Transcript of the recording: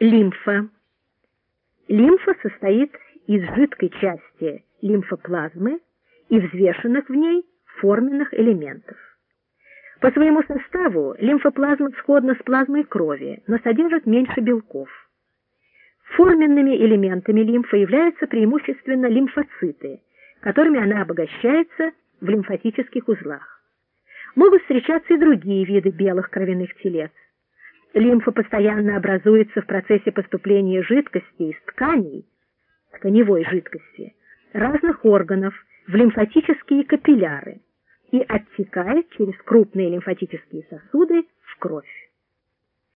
Лимфа. Лимфа состоит из жидкой части лимфоплазмы и взвешенных в ней форменных элементов. По своему составу лимфоплазма сходна с плазмой крови, но содержит меньше белков. Форменными элементами лимфы являются преимущественно лимфоциты, которыми она обогащается в лимфатических узлах. Могут встречаться и другие виды белых кровяных телец. Лимфа постоянно образуется в процессе поступления жидкости из тканей, тканевой жидкости, разных органов в лимфатические капилляры и оттекает через крупные лимфатические сосуды в кровь.